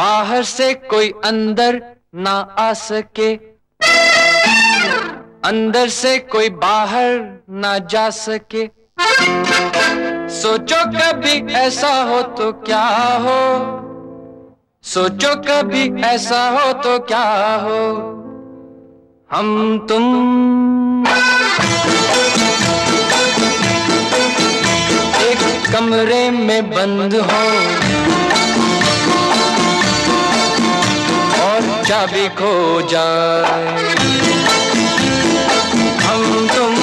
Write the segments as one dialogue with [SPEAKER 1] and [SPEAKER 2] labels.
[SPEAKER 1] बाहर से कोई अंदर ना आ सके। अंदर से कोई बाहर ना जा सके। सोचो कभी ऐसा हो तो क्या हो? सोचो कभी ऐसा हो तो क्या हो? हम तुम। एक कमरे में बंद हो। चाबी खो जाए हम तुम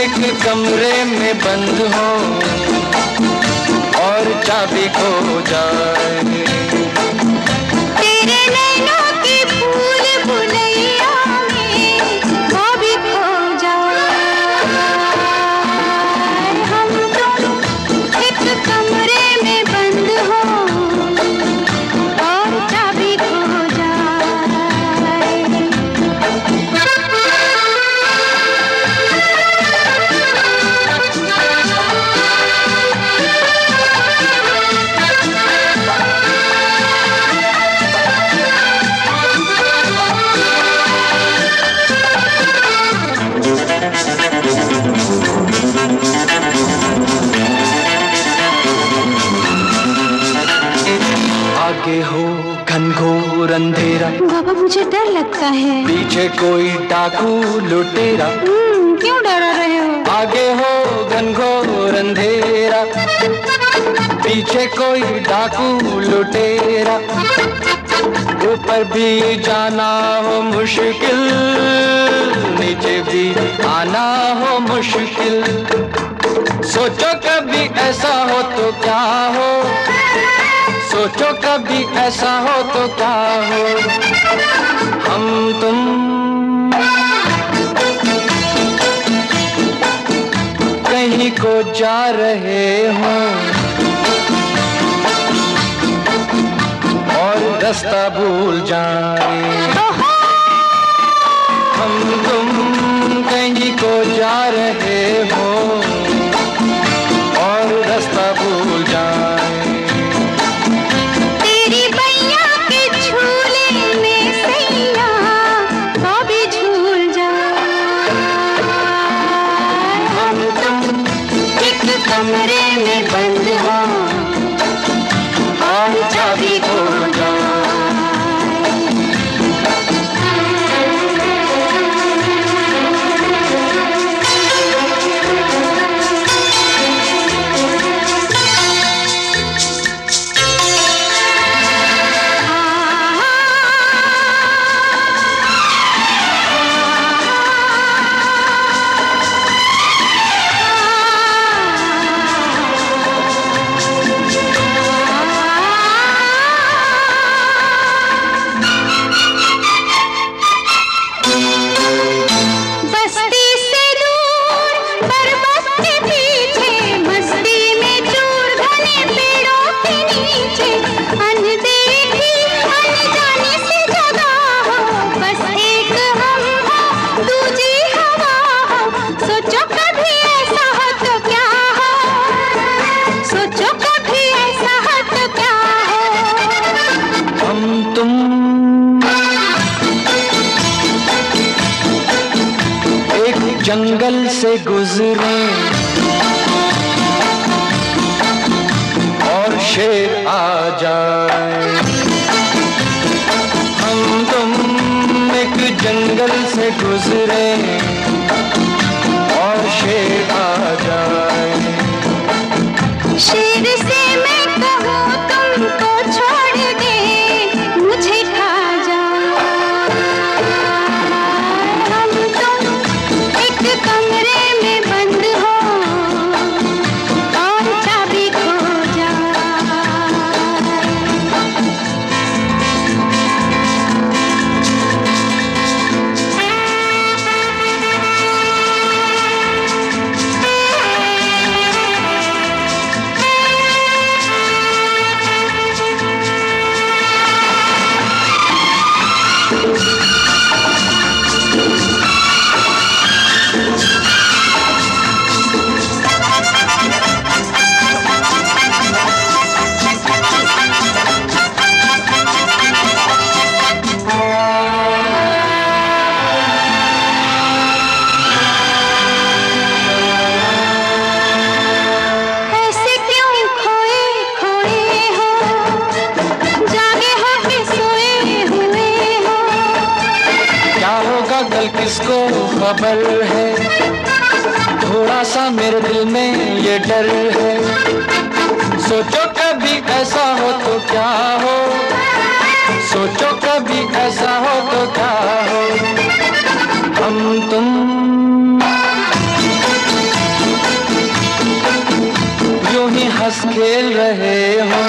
[SPEAKER 1] एक कमरे में बंद हो और चाबी खो जाए घनघोर अंधेरा।
[SPEAKER 2] बाबा मुझे डर लगता है।
[SPEAKER 1] पीछे कोई डाकू लुटेरा।
[SPEAKER 2] हम्म, क्यों डरा रहे हो?
[SPEAKER 1] आगे हो घनघोर अंधेरा। पीछे कोई डाकू लुटेरा। ऊपर भी जाना हो मुश्किल। नीचे भी आना हो मुश्किल। सोचो कभी ऐसा हो तो क्या हो? सोचो कभी ऐसा हो तो क्या हो? हम तुम। कहीं को जा रहे हो। और रास्ता भूल जाए। हम तुम कहीं को जा रहे जंगल से गुजरे। और शेर आ जाए। हम तुम एक जंगल से गुजरे। और शेर आ
[SPEAKER 2] आजकल
[SPEAKER 1] किसको खबर है? थोड़ा सा मेरे दिल में ये डर है। सोचो कभी ऐसा हो तो क्या हो? सोचो कभी ऐसा हो तो क्या हो? हम तुम। जो ही हंस खेल रहे हो।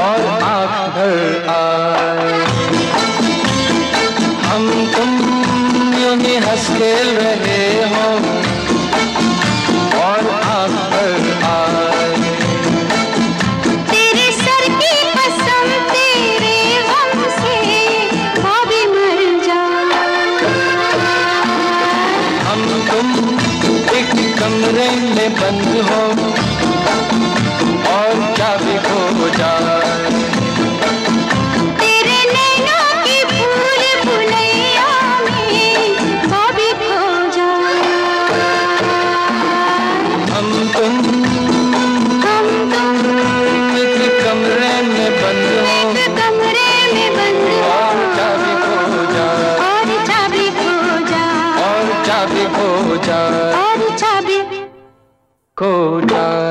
[SPEAKER 1] और आँख भर आए। vuelve ಕೋಟಾ